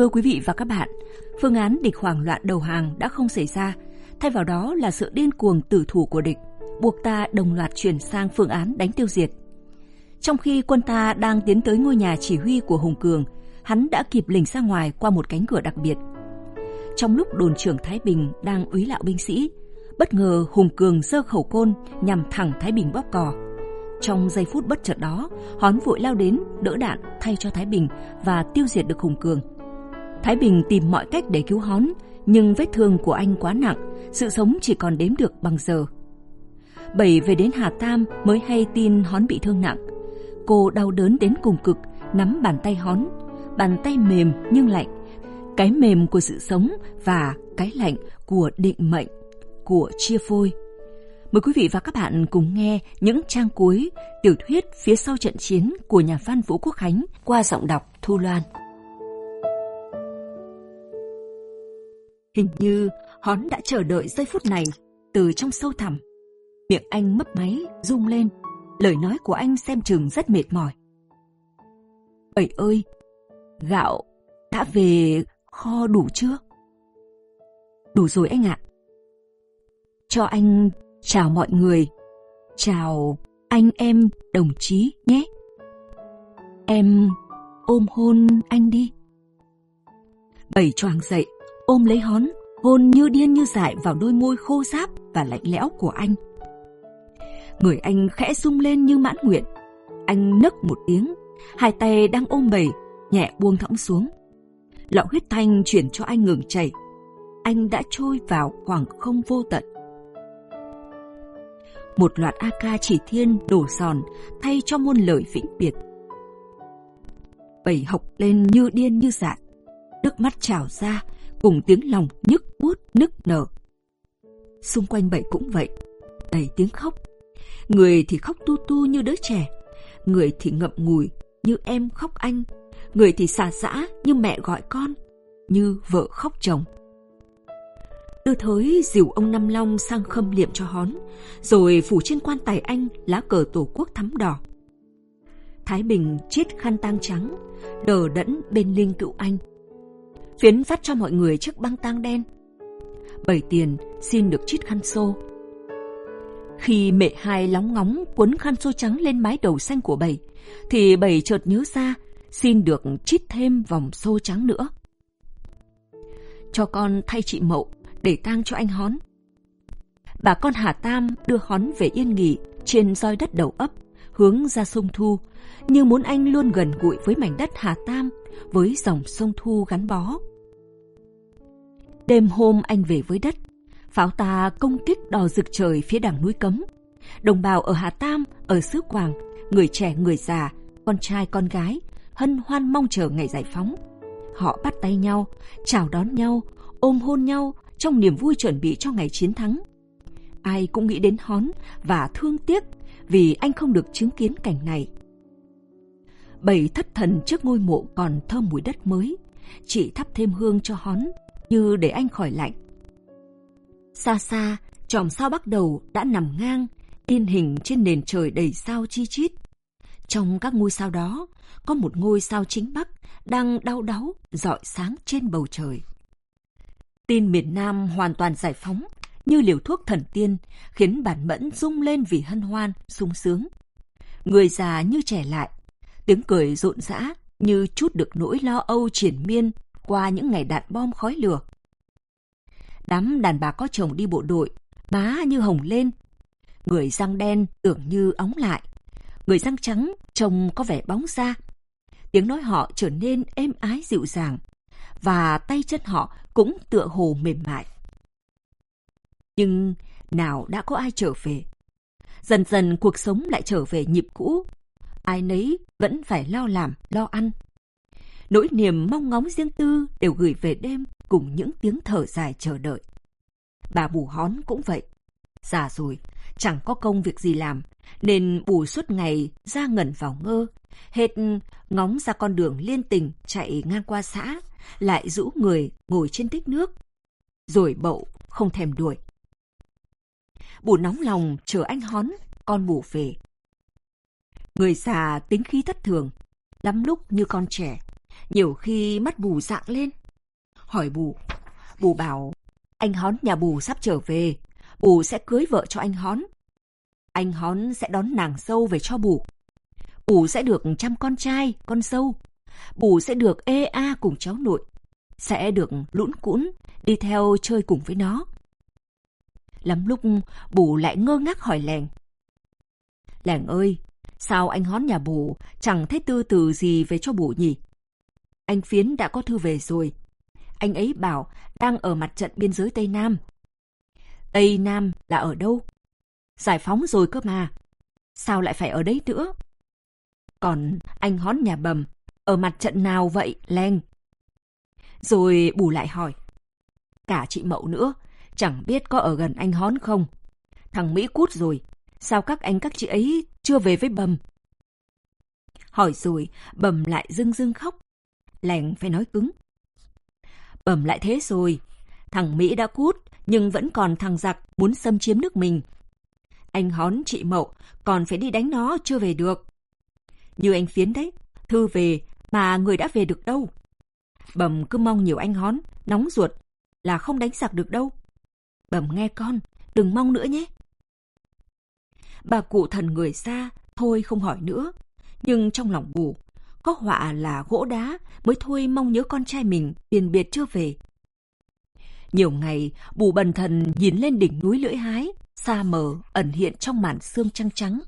Thưa quý vị và các bạn, phương án địch hoảng loạn đầu hàng đã không xảy ra, thay vào đó là sự điên cuồng tử thủ của địch, buộc ta đồng loạt chuyển sang phương án đánh tiêu diệt. Trong khi quân ta đang tiến tới ngôi nhà chỉ huy của Hùng Cường, hắn đã kịp lình ra ngoài qua một cánh cửa đặc biệt. Trong lúc đồn trưởng Thái Bình đang úy lạo binh sĩ, bất ngờ Hùng Cường giơ khẩu côn nhằm thẳng Thái Bình bóp cò. Trong giây phút bất chợt đó, Hón vội lao đến, đỡ đạn thay cho Thái Bình và tiêu diệt được Hùng Cường. Thái Bình tìm mọi cách để cứu Hón, nhưng vết thương của anh quá nặng, sự sống chỉ còn đếm được bằng giờ. Bảy về đến Hà Tam mới hay tin Hón bị thương nặng. Cô đau đớn đến cùng cực, nắm bàn tay Hón, bàn tay mềm nhưng lạnh, cái mềm của sự sống và cái lạnh của định mệnh, của chia phôi. Mời quý vị và các bạn cùng nghe những trang cuối tiểu thuyết phía sau trận chiến của nhà văn Vũ Quốc Khánh qua giọng đọc Thu Loan. Hình như Hón đã chờ đợi giây phút này từ trong sâu thẳm. Miệng anh mấp máy, rung lên. Lời nói của anh xem chừng rất mệt mỏi. Bảy ơi, gạo đã về kho đủ chưa? Đủ rồi anh ạ. Cho anh chào mọi người. Chào anh em đồng chí nhé. Em ôm hôn anh đi. Bảy choàng dậy, ôm lấy hón, hôn như điên như dại vào đôi môi khô ráp và lạnh lẽo của anh. Người anh khẽ rung lên như mãn nguyện. Anh nấc một tiếng, hai tay đang ôm bầy, nhẹ buông thõng xuống. Lọ huyết thanh chuyển cho anh ngừng chảy. Anh đã trôi vào khoảng không vô tận. Một loạt AK chỉ thiên đổ giòn thay cho muôn lời vĩnh biệt. Bầy học lên như điên như dại. Nước mắt trào ra cùng tiếng lòng nhức buốt nức nở. Xung quanh bầy cũng vậy, đầy tiếng khóc. Người thì khóc tu tu như đứa trẻ, người thì ngậm ngùi như em khóc anh, người thì xả xã như mẹ gọi con, như vợ khóc chồng. Tư thới dìu ông Năm Long sang khâm liệm cho hón, rồi phủ trên quan tài anh lá cờ tổ quốc thắm đỏ. Thái Bình chiết khăn tang trắng, đờ đẫn bên linh cựu anh. Phiến phát cho mọi người chiếc băng tang đen. Bảy tiền xin được chít khăn xô. Khi mẹ hai lóng ngóng cuốn khăn xô trắng lên mái đầu xanh của bảy, thì bảy chợt nhớ ra xin được chít thêm vòng xô trắng nữa. Cho con thay chị Mậu để tang cho anh Hón. Bà con Hà Tam đưa Hón về yên nghỉ trên roi đất đầu ấp, hướng ra sông Thu, như muốn anh luôn gần gũi với mảnh đất Hà Tam, với dòng sông Thu gắn bó. Đêm hôm anh về với đất, pháo ta công kích đò rực trời phía đằng núi cấm. Đồng bào ở Hà Tam, ở xứ Quảng, người trẻ người già, con trai con gái, hân hoan mong chờ ngày giải phóng. Họ bắt tay nhau, chào đón nhau, ôm hôn nhau trong niềm vui chuẩn bị cho ngày chiến thắng. Ai cũng nghĩ đến Hón và thương tiếc vì anh không được chứng kiến cảnh này. Bảy thất thần trước ngôi mộ còn thơm mùi đất mới, chị thắp thêm hương cho Hón như để anh khỏi lạnh. Xa xa, chòm sao bắt đầu đã nằm ngang, in hình trên nền trời đầy sao chi chít. Trong các ngôi sao đó, có một ngôi sao chính bắc đang đau đáu, dọi sáng trên bầu trời. Tin miền Nam hoàn toàn giải phóng, như liều thuốc thần tiên, khiến bản mẫn rung lên vì hân hoan, sung sướng. Người già như trẻ lại, tiếng cười rộn rã như chút được nỗi lo âu triển miên qua những ngày đạn bom khói lửa. Đám đàn bà có chồng đi bộ đội, má như hồng lên. Người răng đen tưởng như óng lại. Người răng trắng trông có vẻ bóng ra. Tiếng nói họ trở nên êm ái dịu dàng, và tay chân họ cũng tựa hồ mềm mại. Nhưng nào đã có ai trở về? Dần dần cuộc sống lại trở về nhịp cũ. Ai nấy vẫn phải lo làm, lo ăn. Nỗi niềm mong ngóng riêng tư đều gửi về đêm cùng những tiếng thở dài chờ đợi. Bà bù hón cũng vậy. Già rồi, chẳng có công việc gì làm, nên bù suốt ngày ra ngẩn vào ngơ, hết ngóng ra con đường liên tình chạy ngang qua xã, lại rũ người ngồi trên tích nước, rồi bậu không thèm đuổi. Bù nóng lòng chờ anh hón, con bù về. Người già tính khí thất thường, lắm lúc như con trẻ, nhiều khi mắt bù dạng lên. Hỏi bù, bù bảo anh hón nhà bù sắp trở về, bù sẽ cưới vợ cho anh hón. Anh hón sẽ đón nàng sâu về cho bù. Bù sẽ được chăm con trai, con sâu Bù sẽ được ê a cùng cháu nội. Sẽ được lũn cũn đi theo chơi cùng với nó. Lắm lúc bù lại ngơ ngác hỏi lẻng. Lẻng ơi, sao anh hón nhà bù chẳng thấy tư từ gì về cho bù nhỉ? Anh Phiến đã có thư về rồi. Anh ấy bảo đang ở mặt trận biên giới Tây Nam. Tây Nam là ở đâu? Giải phóng rồi cơ mà. Sao lại phải ở đấy nữa? Còn anh hón nhà bầm, ở mặt trận nào vậy, Len? Rồi bù lại hỏi. Cả chị Mậu nữa, chẳng biết có ở gần anh hón không? Thằng Mỹ cút rồi, sao các anh các chị ấy chưa về với bầm? Hỏi rồi, bầm lại dưng dưng khóc. Lèng phải nói cứng. Bầm lại thế rồi, thằng Mỹ đã cút, nhưng vẫn còn thằng giặc muốn xâm chiếm nước mình. Anh hón chị Mậu còn phải đi đánh nó chưa về được. Như anh phiến đấy, thư về mà người đã về được đâu. Bầm cứ mong nhiều anh hón, nóng ruột là không đánh giặc được đâu. Bầm nghe con, đừng mong nữa nhé. Bà cụ thần người xa, thôi không hỏi nữa. Nhưng trong lòng bù, có họa là gỗ đá mới thôi mong nhớ con trai mình tiền biệt chưa về. Nhiều ngày, bù bần thần nhìn lên đỉnh núi lưỡi hái, xa mờ, ẩn hiện trong màn sương trăng trắng.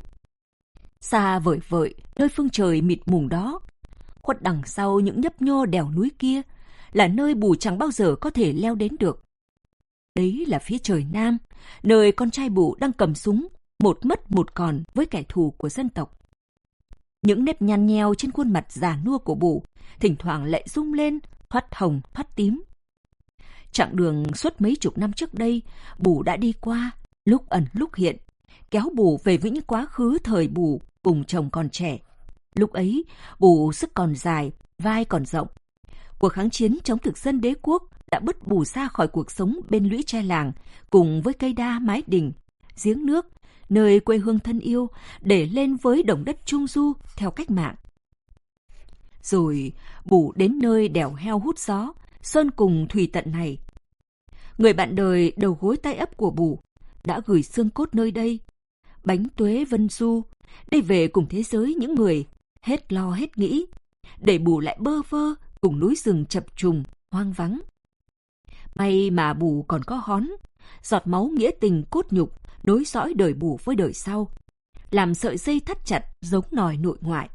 Xa vời vợi, nơi phương trời mịt mùng đó, khuất đằng sau những nhấp nhô đèo núi kia, là nơi bù chẳng bao giờ có thể leo đến được. Đấy là phía trời Nam, nơi con trai bù đang cầm súng, một mất một còn với kẻ thù của dân tộc. Những nếp nhăn nheo trên khuôn mặt già nua của bù, thỉnh thoảng lại rung lên, thoát hồng, thoát tím. Chặng đường suốt mấy chục năm trước đây, bù đã đi qua, lúc ẩn lúc hiện, kéo bù về với những quá khứ thời bù cùng chồng còn trẻ. Lúc ấy, bù sức còn dài, vai còn rộng. Cuộc kháng chiến chống thực dân đế quốc đã bứt bù ra khỏi cuộc sống bên lũy tre làng cùng với cây đa mái đình, giếng nước, nơi quê hương thân yêu để lên với đồng đất trung du theo cách mạng. Rồi bù đến nơi đèo heo hút gió, sơn cùng thủy tận này. Người bạn đời đầu gối tay ấp của bù đã gửi xương cốt nơi đây. Bánh tuế vân du, đi về cùng thế giới những người hết lo hết nghĩ, để bù lại bơ vơ cùng núi rừng chập trùng, hoang vắng. May mà bù còn có hón, giọt máu nghĩa tình cốt nhục, nối dõi đời bù với đời sau, làm sợi dây thắt chặt giống nòi nội ngoại.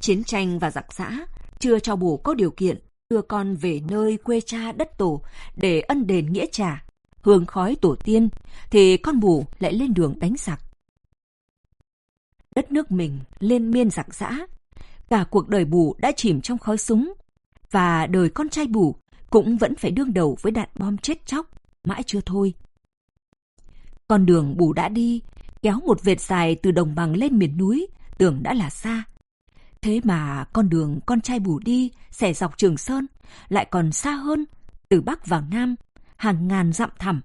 Chiến tranh và giặc giã chưa cho bù có điều kiện đưa con về nơi quê cha đất tổ để ân đền nghĩa trả, hương khói tổ tiên, thì con bù lại lên đường đánh giặc. Đất nước mình lên miên giặc giã, cả cuộc đời bù đã chìm trong khói súng, và đời con trai bù cũng vẫn phải đương đầu với đạn bom chết chóc, mãi chưa thôi. Con đường bù đã đi, kéo một vệt dài từ đồng bằng lên miền núi, tưởng đã là xa. Thế mà con đường con trai bù đi, xẻ dọc Trường Sơn, lại còn xa hơn, từ Bắc vào Nam, hàng ngàn dặm thẳm.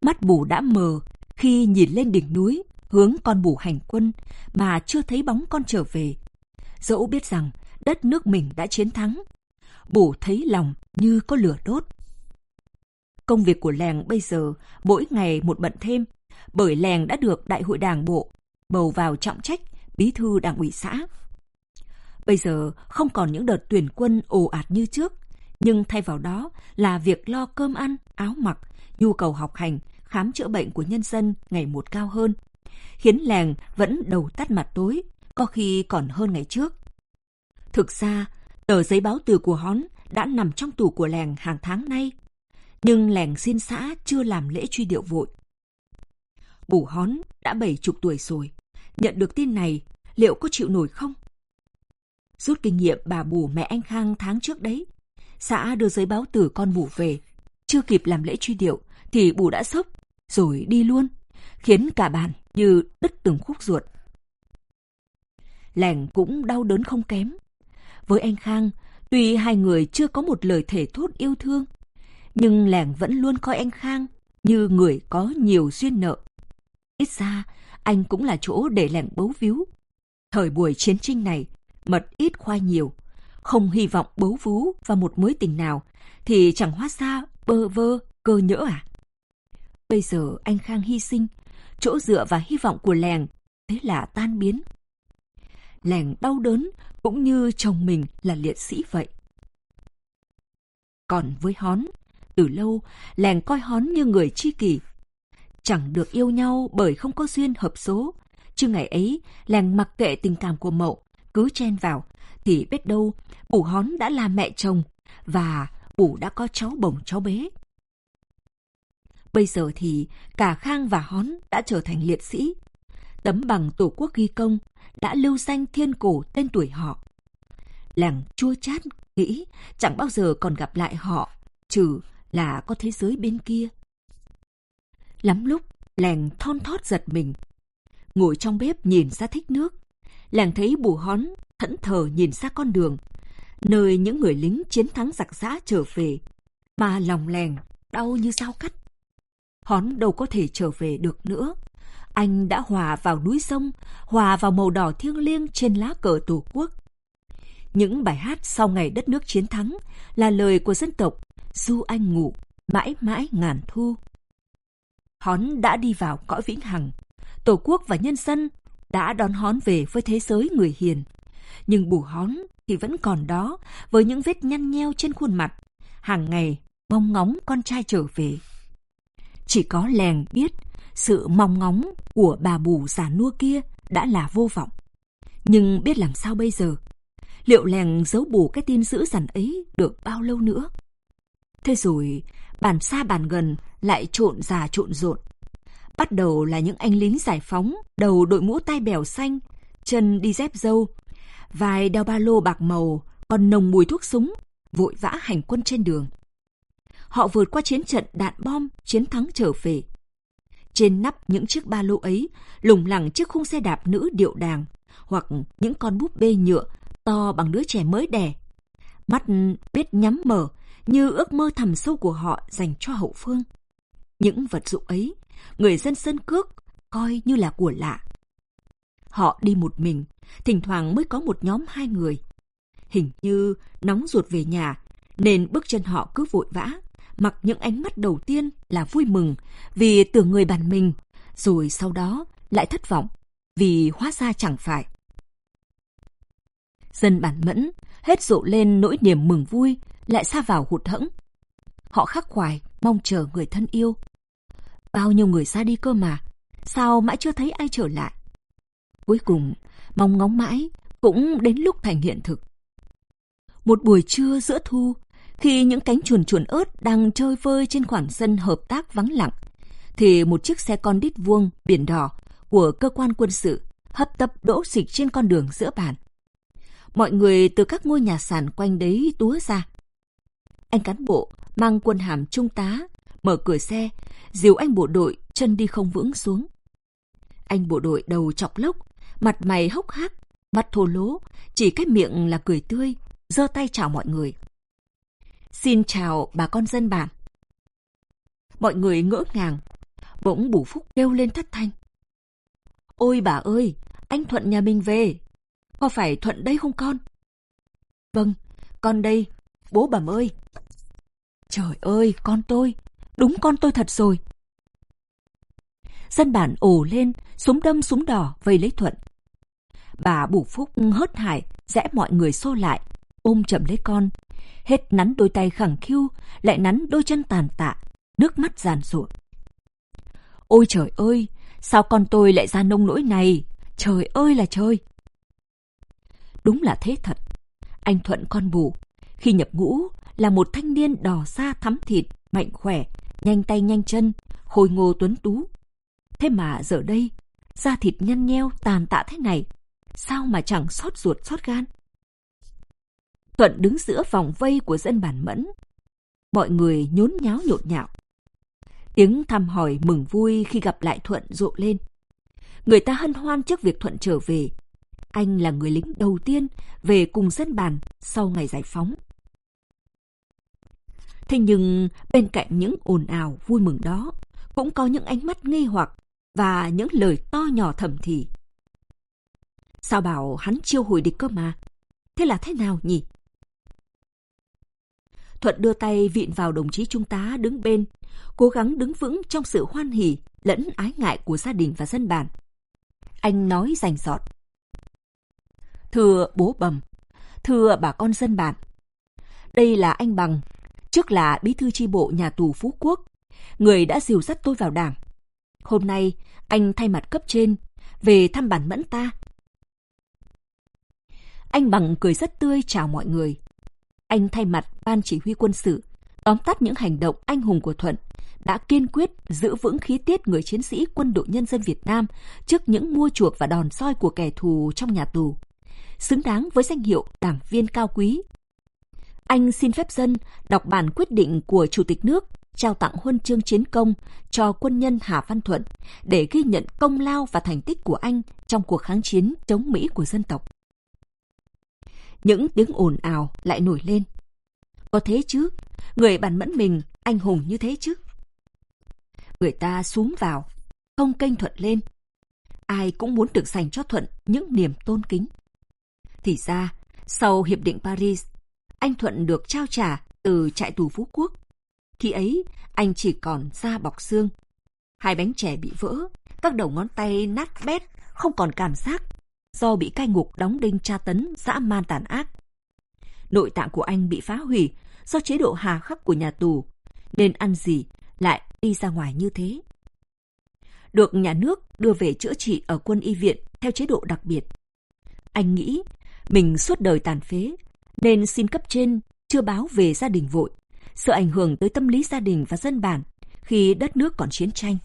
Mắt bù đã mờ khi nhìn lên đỉnh núi, hướng con bù hành quân, mà chưa thấy bóng con trở về. Dẫu biết rằng đất nước mình đã chiến thắng, bù thấy lòng như có lửa đốt. Công việc của làng bây giờ mỗi ngày một bận thêm, bởi làng đã được Đại hội Đảng bộ bầu vào trọng trách bí thư đảng ủy xã. Bây giờ không còn những đợt tuyển quân ồ ạt như trước, nhưng thay vào đó là việc lo cơm ăn, áo mặc, nhu cầu học hành, khám chữa bệnh của nhân dân ngày một cao hơn, khiến làng vẫn đầu tắt mặt tối, có khi còn hơn ngày trước. Thực ra, tờ giấy báo từ của Hón đã nằm trong tủ của làng hàng tháng nay, nhưng làng xin xã chưa làm lễ truy điệu vội. Bù Hón đã bảy chục tuổi rồi, nhận được tin này liệu có chịu nổi không? Rút kinh nghiệm bà bù mẹ anh Khang tháng trước đấy, xã đưa giấy báo tử con bù về, chưa kịp làm lễ truy điệu thì bù đã sốc, rồi đi luôn, khiến cả bàn như đứt từng khúc ruột. Làng cũng đau đớn không kém. Với anh Khang, tuy hai người chưa có một lời thể thốt yêu thương, nhưng làng vẫn luôn coi anh Khang như người có nhiều duyên nợ. Ít ra, anh cũng là chỗ để làng bấu víu. Thời buổi chiến tranh này, mật ít khoai nhiều, không hy vọng bấu vú vào một mối tình nào, thì chẳng hóa ra bơ vơ, cơ nhỡ à? Bây giờ anh Khang hy sinh, chỗ dựa và hy vọng của làng, thế là tan biến. Làng đau đớn cũng như chồng mình là liệt sĩ vậy. Còn với Hón, từ lâu làng coi Hón như người chi kỷ. Chẳng được yêu nhau bởi không có duyên hợp số, chứ ngày ấy làng mặc kệ tình cảm của mậu, cứ chen vào, thì biết đâu bù Hón đã là mẹ chồng và bù đã có cháu bồng cháu bé. Bây giờ thì cả Khang và Hón đã trở thành liệt sĩ. Tấm bằng Tổ quốc ghi công đã lưu danh thiên cổ tên tuổi họ. Làng chua chát nghĩ chẳng bao giờ còn gặp lại họ, trừ là có thế giới bên kia. Lắm lúc, làng thon thót giật mình. Ngồi trong bếp nhìn ra thích nước, làng thấy bù hón thẫn thờ nhìn ra con đường, nơi những người lính chiến thắng giặc giã trở về, mà lòng làng đau như dao cắt. Hón đâu có thể trở về được nữa. Anh đã hòa vào núi sông, hòa vào màu đỏ thiêng liêng trên lá cờ Tổ quốc. Những bài hát sau ngày đất nước chiến thắng là lời của dân tộc Du anh ngủ, mãi mãi ngàn thu. Hón đã đi vào cõi vĩnh hằng. Tổ quốc và nhân dân đã đón Hón về với thế giới người hiền. Nhưng bù Hón thì vẫn còn đó với những vết nhăn nheo trên khuôn mặt. Hàng ngày mong ngóng con trai trở về. Chỉ có lèng biết sự mong ngóng của bà bù già nua kia đã là vô vọng. Nhưng biết làm sao bây giờ? Liệu lèng giấu bù cái tin dữ dằn ấy được bao lâu nữa? Thế rồi, bàn xa bàn gần lại trộn già trộn rộn. Bắt đầu là những anh lính giải phóng, đầu đội mũ tai bèo xanh, chân đi dép dâu, vài đeo ba lô bạc màu, còn nồng mùi thuốc súng, vội vã hành quân trên đường. Họ vượt qua chiến trận đạn bom, chiến thắng trở về. Trên nắp những chiếc ba lô ấy, lủng lẳng chiếc khung xe đạp nữ điệu đàng, hoặc những con búp bê nhựa to bằng đứa trẻ mới đẻ. Mắt biết nhắm mở, như ước mơ thầm sâu của họ dành cho hậu phương. Những vật dụng ấy, người dân sân cước coi như là của lạ. Họ đi một mình, thỉnh thoảng mới có một nhóm hai người. Hình như nóng ruột về nhà, nên bước chân họ cứ vội vã, mặc những ánh mắt đầu tiên là vui mừng vì tưởng người bàn mình, rồi sau đó lại thất vọng vì hóa ra chẳng phải. Dân bản mẫn hết rộ lên nỗi niềm mừng vui lại xa vào hụt hẫng. Họ khắc khoải, mong chờ người thân yêu. Bao nhiêu người ra đi cơ mà, sao mãi chưa thấy ai trở lại? Cuối cùng, mong ngóng mãi cũng đến lúc thành hiện thực. Một buổi trưa giữa thu, khi những cánh chuồn chuồn ớt đang chơi vơi trên khoảng sân hợp tác vắng lặng, thì một chiếc xe con đít vuông biển đỏ của cơ quan quân sự hấp tấp đỗ xịch trên con đường giữa bản. Mọi người từ các ngôi nhà sàn quanh đấy túa ra, anh cán bộ mang quân hàm trung tá, mở cửa xe, dìu anh bộ đội chân đi không vững xuống. Anh bộ đội đầu chọc lốc, mặt mày hốc hác, mắt thô lố, chỉ cái miệng là cười tươi, giơ tay chào mọi người. Xin chào bà con dân bản. Mọi người ngỡ ngàng, bỗng bủ phúc kêu lên thất thanh. Ôi bà ơi, anh Thuận nhà mình về. Có phải Thuận đây không con? Vâng, con đây, bố bẩm ơi. Trời ơi, con tôi, đúng con tôi thật rồi. Dân bản ồ lên, súng đâm súng đỏ vây lấy Thuận. Bà Bủ Phúc hớt hải, rẽ mọi người xô lại, ôm chậm lấy con. Hết nắn đôi tay khẳng khiu, lại nắn đôi chân tàn tạ, nước mắt giàn ruộng. Ôi trời ơi, sao con tôi lại ra nông nỗi này? Trời ơi là trời! Đúng là thế thật. Anh Thuận con bù, khi nhập ngũ là một thanh niên đỏ da thắm thịt, mạnh khỏe, nhanh tay nhanh chân, khôi ngô tuấn tú. Thế mà giờ đây, da thịt nhăn nheo tàn tạ thế này, sao mà chẳng xót ruột xót gan? Thuận đứng giữa vòng vây của dân bản mẫn. Mọi người nhốn nháo nhộn nhạo. Tiếng thăm hỏi mừng vui khi gặp lại Thuận rộ lên. Người ta hân hoan trước việc Thuận trở về. Anh là người lính đầu tiên về cùng dân bản sau ngày giải phóng. Thế nhưng bên cạnh những ồn ào vui mừng đó, cũng có những ánh mắt nghi hoặc và những lời to nhỏ thầm thì. Sao bảo hắn chiêu hồi địch cơ mà, thế là thế nào nhỉ? Thuận đưa tay vịn vào đồng chí trung tá đứng bên, cố gắng đứng vững trong sự hoan hỉ lẫn ái ngại của gia đình và dân bản. Anh nói rành rọt. Thưa bố bầm, thưa bà con dân bản, đây là anh Bằng, trước là bí thư tri bộ nhà tù Phú Quốc, người đã dìu dắt tôi vào đảng. Hôm nay, anh thay mặt cấp trên, về thăm bản mẫn ta. Anh Bằng cười rất tươi chào mọi người. Anh thay mặt ban chỉ huy quân sự, tóm tắt những hành động anh hùng của Thuận, đã kiên quyết giữ vững khí tiết người chiến sĩ quân đội nhân dân Việt Nam trước những mua chuộc và đòn soi của kẻ thù trong nhà tù, xứng đáng với danh hiệu đảng viên cao quý. Anh xin phép dân đọc bản quyết định của Chủ tịch nước trao tặng huân chương chiến công cho quân nhân Hà Văn Thuận để ghi nhận công lao và thành tích của anh trong cuộc kháng chiến chống Mỹ của dân tộc. Những tiếng ồn ào lại nổi lên. Có thế chứ, người bản mẫn mình anh hùng như thế chứ. Người ta xuống vào, không kênh Thuận lên. Ai cũng muốn được dành cho Thuận những niềm tôn kính. Thì ra, sau Hiệp định Paris, anh Thuận được trao trả từ trại tù Phú Quốc. Khi ấy, anh chỉ còn da bọc xương. Hai bánh chè bị vỡ, các đầu ngón tay nát bét, không còn cảm giác do bị cai ngục đóng đinh tra tấn dã man tàn ác. Nội tạng của anh bị phá hủy do chế độ hà khắc của nhà tù, nên ăn gì lại đi ra ngoài như thế. Được nhà nước đưa về chữa trị ở quân y viện theo chế độ đặc biệt. Anh nghĩ mình suốt đời tàn phế, nên xin cấp trên chưa báo về gia đình vội, sợ ảnh hưởng tới tâm lý gia đình và dân bản khi đất nước còn chiến tranh.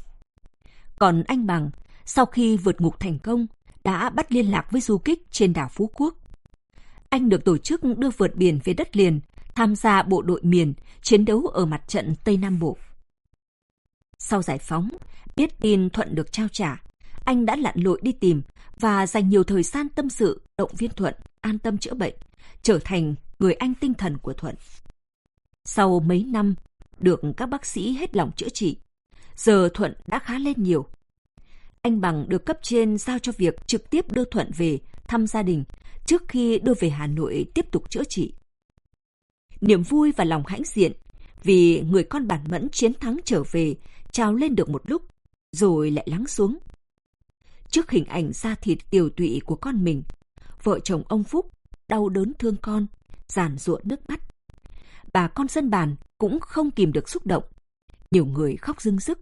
Còn anh Bằng, sau khi vượt ngục thành công, đã bắt liên lạc với du kích trên đảo Phú Quốc. Anh được tổ chức đưa vượt biển về đất liền, tham gia bộ đội miền, chiến đấu ở mặt trận Tây Nam Bộ. Sau giải phóng, biết tin Thuận được trao trả, anh đã lặn lội đi tìm và dành nhiều thời gian tâm sự động viên Thuận an tâm chữa bệnh, trở thành người anh tinh thần của Thuận. Sau mấy năm, được các bác sĩ hết lòng chữa trị, giờ Thuận đã khá lên nhiều. Anh Bằng được cấp trên giao cho việc trực tiếp đưa Thuận về thăm gia đình trước khi đưa về Hà Nội tiếp tục chữa trị. Niềm vui và lòng hãnh diện vì người con bản mẫn chiến thắng trở về trào lên được một lúc, rồi lại lắng xuống. Trước hình ảnh da thịt tiều tụy của con mình, vợ chồng ông Phúc đau đớn thương con, giàn ruộng nước mắt. Bà con dân bản cũng không kìm được xúc động. Nhiều người khóc dưng dứt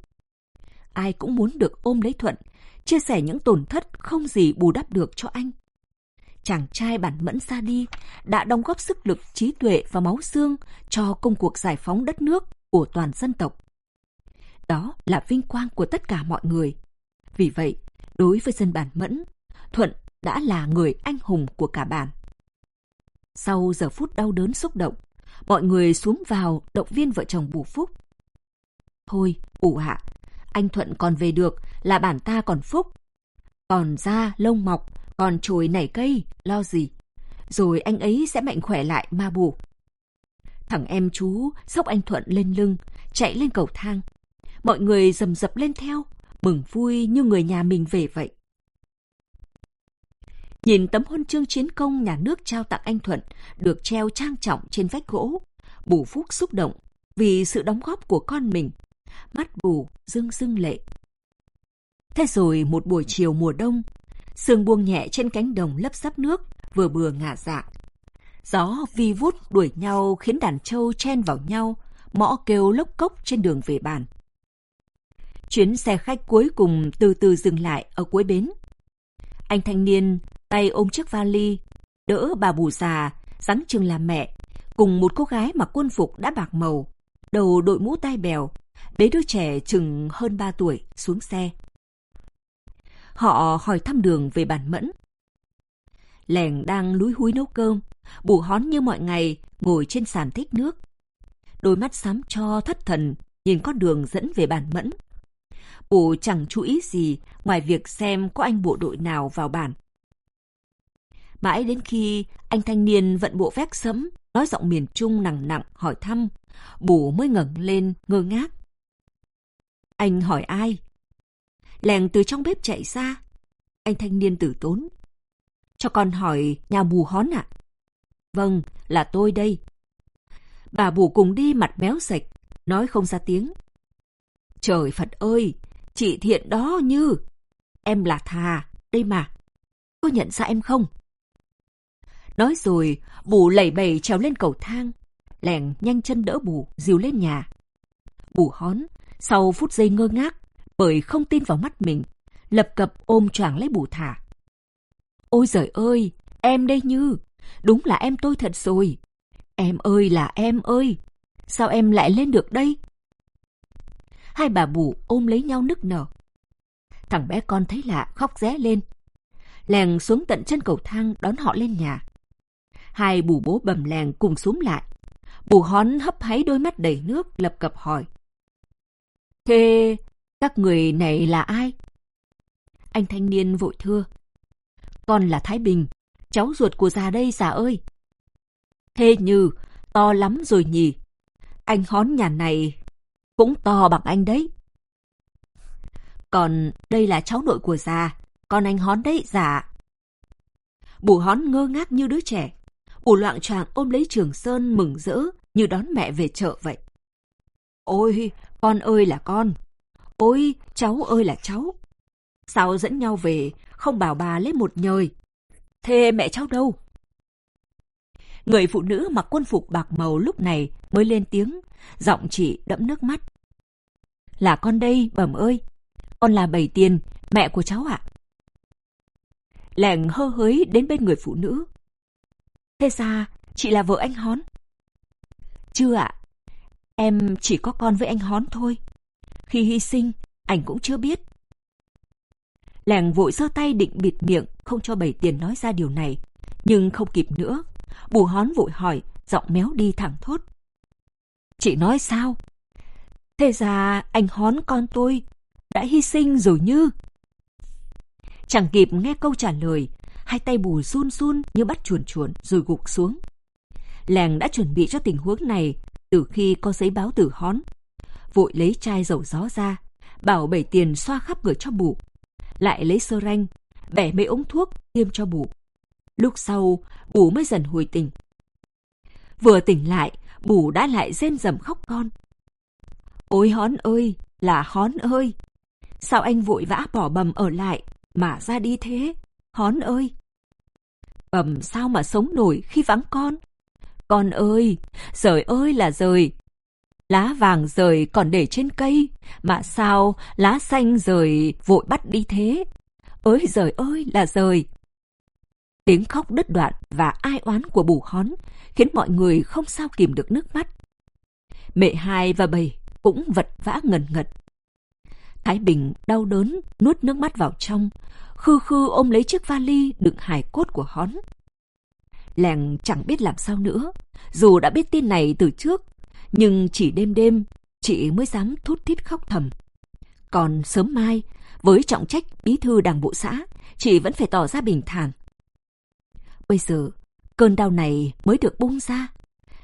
Ai cũng muốn được ôm lấy Thuận, chia sẻ những tổn thất không gì bù đắp được cho anh. Chàng trai bản mẫn ra đi đã đóng góp sức lực trí tuệ và máu xương cho công cuộc giải phóng đất nước của toàn dân tộc. Đó là vinh quang của tất cả mọi người. Vì vậy, đối với dân bản mẫn, Thuận đã là người anh hùng của cả bản. Sau giờ phút đau đớn xúc động, mọi người xuống vào động viên vợ chồng Bù Phúc. Thôi, ủ hạ, anh Thuận còn về được là bản ta còn phúc. Còn da, lông mọc, còn chồi nảy cây, lo gì. Rồi anh ấy sẽ mạnh khỏe lại ma bù. Thằng em chú sốc anh Thuận lên lưng, chạy lên cầu thang. Mọi người rầm rập lên theo, mừng vui như người nhà mình về vậy. Nhìn tấm huân chương chiến công nhà nước trao tặng anh Thuận được treo trang trọng trên vách gỗ, Bù Phúc xúc động vì sự đóng góp của con mình. Mắt Bù rưng rưng lệ. Thế rồi một buổi chiều mùa đông, sương buông nhẹ trên cánh đồng lấp sắp nước, vừa bừa ngả dạ. Gió vi vút đuổi nhau khiến đàn trâu chen vào nhau, mõ kêu lốc cốc trên đường về bàn. Chuyến xe khách cuối cùng từ từ dừng lại ở cuối bến. Anh thanh niên tay ôm chiếc vali, đỡ bà bù già, rắn chừng là mẹ, cùng một cô gái mặc quân phục đã bạc màu, đầu đội mũ tai bèo, bế đứa trẻ chừng hơn ba tuổi xuống xe. Họ hỏi thăm đường về bản mẫn. Lèng đang lúi húi nấu cơm, bù hón như mọi ngày ngồi trên sàn thích nước. Đôi mắt xám cho thất thần nhìn con đường dẫn về bản mẫn. Bù chẳng chú ý gì ngoài việc xem có anh bộ đội nào vào bản. Mãi đến khi anh thanh niên vận bộ vét sẫm, nói giọng miền Trung nặng nặng hỏi thăm, bù mới ngẩng lên ngơ ngác. Anh hỏi ai? Lèng từ trong bếp chạy ra. Anh thanh niên tử tốn. Cho con hỏi nhà bù hón ạ. Vâng, là tôi đây. Bà bù cùng đi mặt méo sạch, nói không ra tiếng. Trời Phật ơi, chị Thiện đó như... Em là Thà, đây mà. Có nhận ra em không? Nói rồi, bù lẩy bẩy trèo lên cầu thang. Lẻng nhanh chân đỡ bù, dìu lên nhà. Bù hón, sau phút giây ngơ ngác, bởi không tin vào mắt mình, lập cập ôm choàng lấy bù thả. Ôi giời ơi, em đây Như, đúng là em tôi thật rồi. Em ơi là em ơi, sao em lại lên được đây? Hai bà bù ôm lấy nhau nức nở. Thằng bé con thấy lạ khóc ré lên. Lèng xuống tận chân cầu thang đón họ lên nhà. Hai bù bố bầm lèng cùng xuống lại. Bù hón hấp háy đôi mắt đầy nước lập cập hỏi. Thế các người này là ai? Anh thanh niên vội thưa. Con là Thái Bình, cháu ruột của già đây già ơi. Thế như, to lắm rồi nhỉ. Anh hón nhà này cũng to bằng anh đấy. Còn đây là cháu nội của già, con anh hón đấy già. Bù hón ngơ ngác như đứa trẻ. Bù loạn choạng ôm lấy Trường Sơn mừng rỡ như đón mẹ về chợ vậy. Ôi, con ơi là con. Ôi, cháu ơi là cháu. Sao dẫn nhau về, không bảo bà lấy một nhời. Thế mẹ cháu đâu? Người phụ nữ mặc quân phục bạc màu lúc này mới lên tiếng, giọng chị đẫm nước mắt. Là con đây, bẩm ơi. Con là Bảy Tiền, mẹ của cháu ạ. À? Lẻng hơ hới đến bên người phụ nữ. Thế ra, chị là vợ anh Hón? Chưa ạ. Em chỉ có con với anh Hón thôi. Khi hy sinh, anh cũng chưa biết. làng vội giơ tay định bịt miệng, không cho Bảy Tiền nói ra điều này. Nhưng không kịp nữa. Bù Hón vội hỏi, giọng méo đi thẳng thốt. Chị nói sao? Thế ra anh Hón con tôi đã hy sinh rồi như. Chẳng kịp nghe câu trả lời, hai tay bù run run như bắt chuồn chuồn rồi gục xuống. Làng đã chuẩn bị cho tình huống này từ khi có giấy báo tử hón. Vội lấy chai dầu gió ra, bảo bảy tiền xoa khắp người cho bù. Lại lấy sơ ranh, bẻ mấy ống thuốc tiêm cho bù. Lúc sau, bù mới dần hồi tỉnh. Vừa tỉnh lại, bù đã lại rên rầm khóc con. Ôi hón ơi, là hón ơi! Sao anh vội vã bỏ bầm ở lại mà ra đi thế? Hón ơi! Bầm sao mà sống nổi khi vắng con? Con ơi! Rời ơi là rời! Lá vàng rời còn để trên cây, mà sao lá xanh rời vội bắt đi thế? Ơi rời ơi là rời! Tiếng khóc đứt đoạn và ai oán của bù hón khiến mọi người không sao kìm được nước mắt. Mẹ hai và bầy cũng vật vã ngần ngật. Thái Bình đau đớn nuốt nước mắt vào trong, khư khư ôm lấy chiếc vali đựng hài cốt của hón. Làng chẳng biết làm sao nữa, dù đã biết tin này từ trước, nhưng chỉ đêm đêm chị mới dám thút thít khóc thầm. Còn sớm mai, với trọng trách bí thư đảng bộ xã, chị vẫn phải tỏ ra bình thản. Bây giờ, cơn đau này mới được bung ra.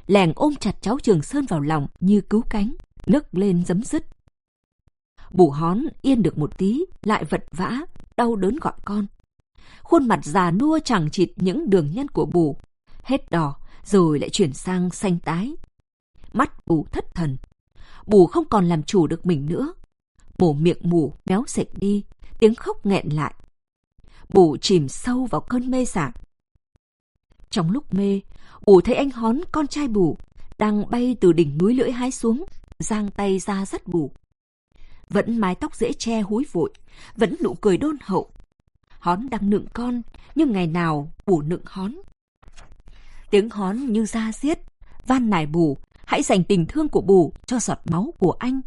Làng ôm chặt cháu Trường Sơn vào lòng như cứu cánh, nức lên dấm dứt. Bù hón yên được một tí, lại vật vã, đau đớn gọi con. Khuôn mặt già nua chẳng chịt những đường nhân của bù, hết đỏ rồi lại chuyển sang xanh tái. Mắt bù thất thần. Bù không còn làm chủ được mình nữa. Mổ miệng mù méo sệch đi, tiếng khóc nghẹn lại. Bù chìm sâu vào cơn mê sảng. Trong lúc mê, bù thấy anh hón con trai bù đang bay từ đỉnh núi lưỡi hái xuống, giang tay ra dắt bù. Vẫn mái tóc dễ che húi vội, vẫn nụ cười đôn hậu. Hón đang nựng con, nhưng ngày nào bù nựng hón. Tiếng hón như da giết, van nài bù, hãy dành tình thương của bù cho giọt máu của anh.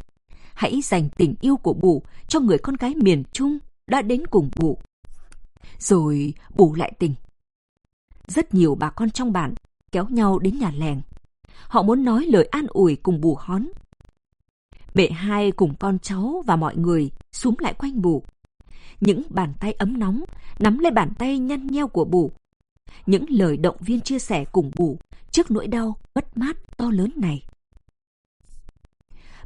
Hãy dành tình yêu của bù cho người con gái miền Trung đã đến cùng bù. Rồi bù lại tình. Rất nhiều bà con trong bản kéo nhau đến nhà lèng. Họ muốn nói lời an ủi cùng bù hón. Bệ hai cùng con cháu và mọi người xuống lại quanh bù. Những bàn tay ấm nóng nắm lấy bàn tay nhăn nheo của bù. Những lời động viên chia sẻ cùng bù trước nỗi đau mất mát to lớn này.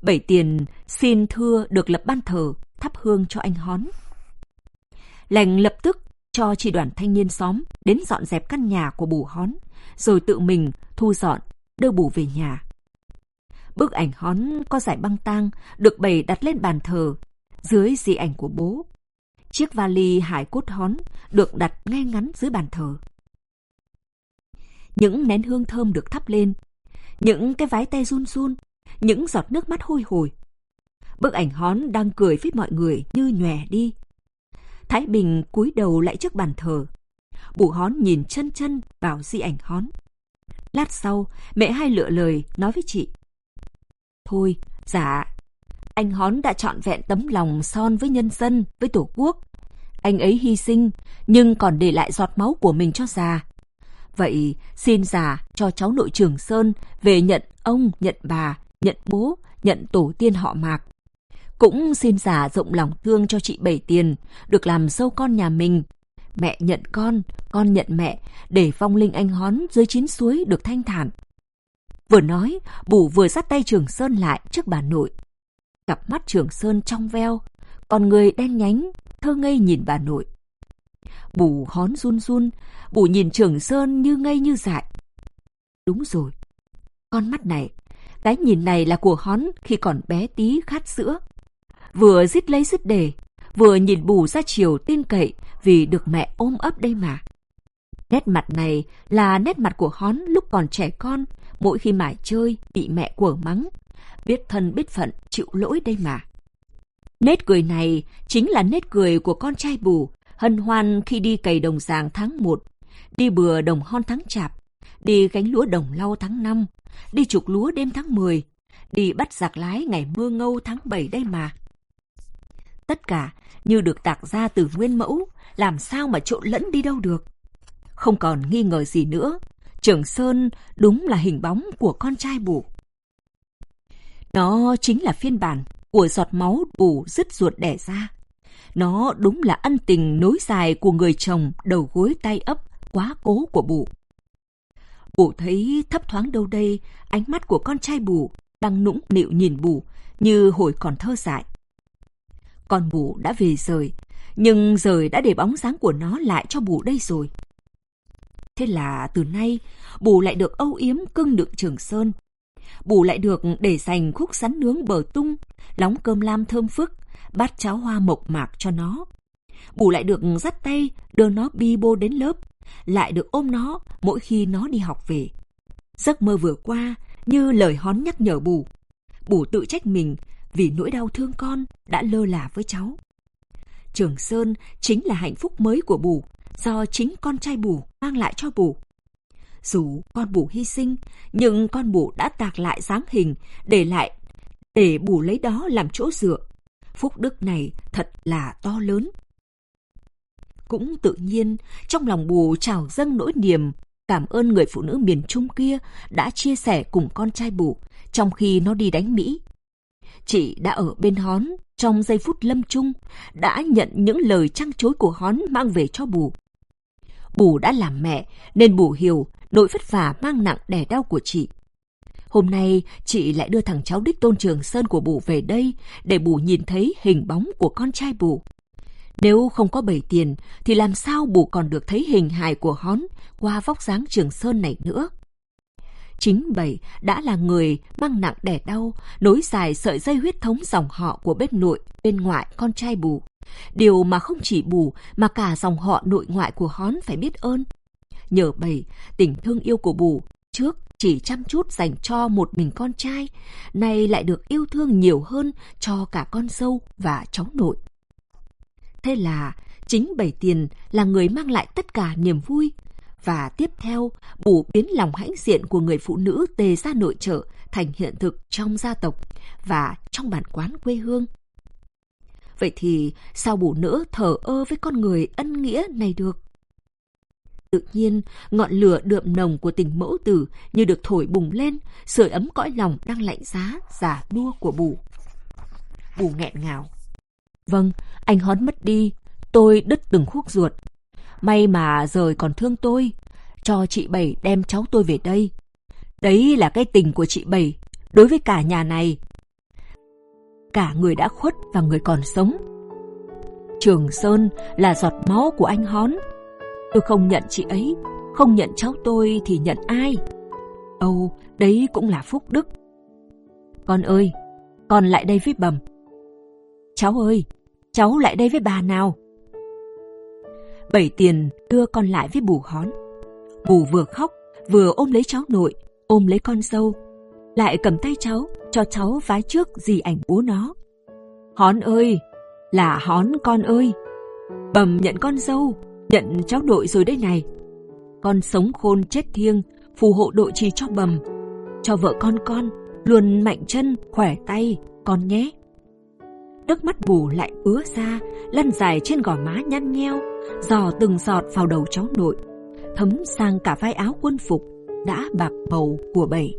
Bảy tiền xin thưa được lập ban thờ thắp hương cho anh hón. Lành lập tức cho chỉ đoàn thanh niên xóm đến dọn dẹp căn nhà của bù hón, rồi tự mình thu dọn, đưa bù về nhà. Bức ảnh hón có giải băng tang được bày đặt lên bàn thờ, dưới di ảnh của bố. Chiếc vali hải cốt hón được đặt ngay ngắn dưới bàn thờ. Những nén hương thơm được thắp lên, những cái vái tay run run, những giọt nước mắt hôi hổi. Bức ảnh hón đang cười với mọi người như nhòe đi. Thái Bình cúi đầu lại trước bàn thờ. bù hón nhìn chân chân vào di ảnh hón. Lát sau, mẹ hai lựa lời nói với chị. Thôi, dạ, anh hón đã trọn vẹn tấm lòng son với nhân dân, với tổ quốc. Anh ấy hy sinh, nhưng còn để lại giọt máu của mình cho già. Vậy xin già cho cháu nội trường Sơn về nhận ông, nhận bà, nhận bố, nhận tổ tiên họ mạc. Cũng xin già rộng lòng thương cho chị Bảy Tiền, được làm dâu con nhà mình. Mẹ nhận con, con nhận mẹ, để phong linh anh hón dưới chín suối được thanh thản. Vừa nói, bù vừa dắt tay Trường Sơn lại trước bà nội. Cặp mắt Trường Sơn trong veo, còn người đen nhánh, thơ ngây nhìn bà nội. Bù hón run run, bù nhìn Trường Sơn như ngây như dại. Đúng rồi, con mắt này, cái nhìn này là của hón khi còn bé tí khát sữa. Vừa dít lấy dứt đề, vừa nhìn bù ra chiều tin cậy vì được mẹ ôm ấp đây mà. Nét mặt này là nét mặt của hón lúc còn trẻ con, mỗi khi mải chơi bị mẹ quở mắng. Biết thân biết phận chịu lỗi đây mà. Nét cười này chính là nét cười của con trai bù, hân hoan khi đi cày đồng giàng tháng 1, đi bừa đồng hon tháng chạp, đi gánh lúa đồng lau tháng 5, đi trục lúa đêm tháng 10, đi bắt giặc lái ngày mưa ngâu tháng 7 đây mà. Tất cả như được tạc ra từ nguyên mẫu, làm sao mà trộn lẫn đi đâu được. Không còn nghi ngờ gì nữa, Trường Sơn đúng là hình bóng của con trai bù. Nó chính là phiên bản của giọt máu bù dứt ruột đẻ ra. Nó đúng là ân tình nối dài của người chồng đầu gối tay ấp quá cố của bù. Bù thấy thấp thoáng đâu đây ánh mắt của con trai bù đang nũng nịu nhìn bù như hồi còn thơ dại. Con bù đã về rời, nhưng rời đã để bóng dáng của nó lại cho bù đây rồi. Thế là từ nay, bù lại được âu yếm cưng đựng trường sơn. Bù lại được để dành khúc sắn nướng bờ tung, lóng cơm lam thơm phức, bát cháo hoa mộc mạc cho nó. Bù lại được dắt tay đưa nó bi bô đến lớp, lại được ôm nó mỗi khi nó đi học về. Giấc mơ vừa qua như lời hón nhắc nhở bù. Bù tự trách mình vì nỗi đau thương con đã lơ là với cháu. Trường Sơn chính là hạnh phúc mới của bù, do chính con trai bù mang lại cho bù. Dù con bù hy sinh, nhưng con bù đã tạc lại dáng hình, để lại, để bù lấy đó làm chỗ dựa. Phúc đức này thật là to lớn. Cũng tự nhiên, trong lòng bù trào dâng nỗi niềm, cảm ơn người phụ nữ miền Trung kia đã chia sẻ cùng con trai bù trong khi nó đi đánh Mỹ. Chị đã ở bên hón trong giây phút lâm chung, đã nhận những lời trăng chối của hón mang về cho bù. Bù đã làm mẹ, nên bù hiểu nỗi vất vả mang nặng đẻ đau của chị. Hôm nay, chị lại đưa thằng cháu đích tôn trường Sơn của bù về đây để bù nhìn thấy hình bóng của con trai bù. Nếu không có bảy tiền, thì làm sao bù còn được thấy hình hài của hón qua vóc dáng trường Sơn này nữa? Chính Bảy đã là người mang nặng đẻ đau, nối dài sợi dây huyết thống dòng họ của bên nội, bên ngoại con trai bù. Điều mà không chỉ bù mà cả dòng họ nội ngoại của hón phải biết ơn. Nhờ Bảy, tình thương yêu của bù trước chỉ chăm chút dành cho một mình con trai, nay lại được yêu thương nhiều hơn cho cả con dâu và cháu nội. Thế là chính Bảy Tiền là người mang lại tất cả niềm vui, và tiếp theo bù biến lòng hãnh diện của người phụ nữ tề ra nội trợ thành hiện thực trong gia tộc và trong bản quán quê hương. Vậy thì sao bù nữa thở ơ với con người ân nghĩa này được? Tự nhiên, ngọn lửa đượm nồng của tình mẫu tử như được thổi bùng lên, sưởi ấm cõi lòng đang lạnh giá, giả đua của bù. Bù nghẹn ngào. Vâng, anh hón mất đi, tôi đứt từng khúc ruột, May mà rời còn thương tôi, cho chị Bảy đem cháu tôi về đây. Đấy là cái tình của chị Bảy đối với cả nhà này. Cả người đã khuất và người còn sống. Trường Sơn là giọt máu của anh Hón. Tôi không nhận chị ấy, không nhận cháu tôi thì nhận ai? Âu, đấy cũng là phúc đức. Con ơi, con lại đây với bầm. Cháu ơi, cháu lại đây với bà nào. Bảy tiền đưa con lại với bù hón. Bù vừa khóc, vừa ôm lấy cháu nội, ôm lấy con dâu, lại cầm tay cháu, cho cháu vái trước dì ảnh bố nó. Hón ơi, là hón con ơi. Bầm nhận con dâu, nhận cháu đội rồi đây này. Con sống khôn chết thiêng, phù hộ độ trì cho bầm. Cho vợ con con, luôn mạnh chân, khỏe tay, con nhé. Nước mắt bù lại ứa ra, lăn dài trên gò má nhăn nheo, dò từng giọt vào đầu cháu nội, thấm sang cả vai áo quân phục đã bạc màu của bảy.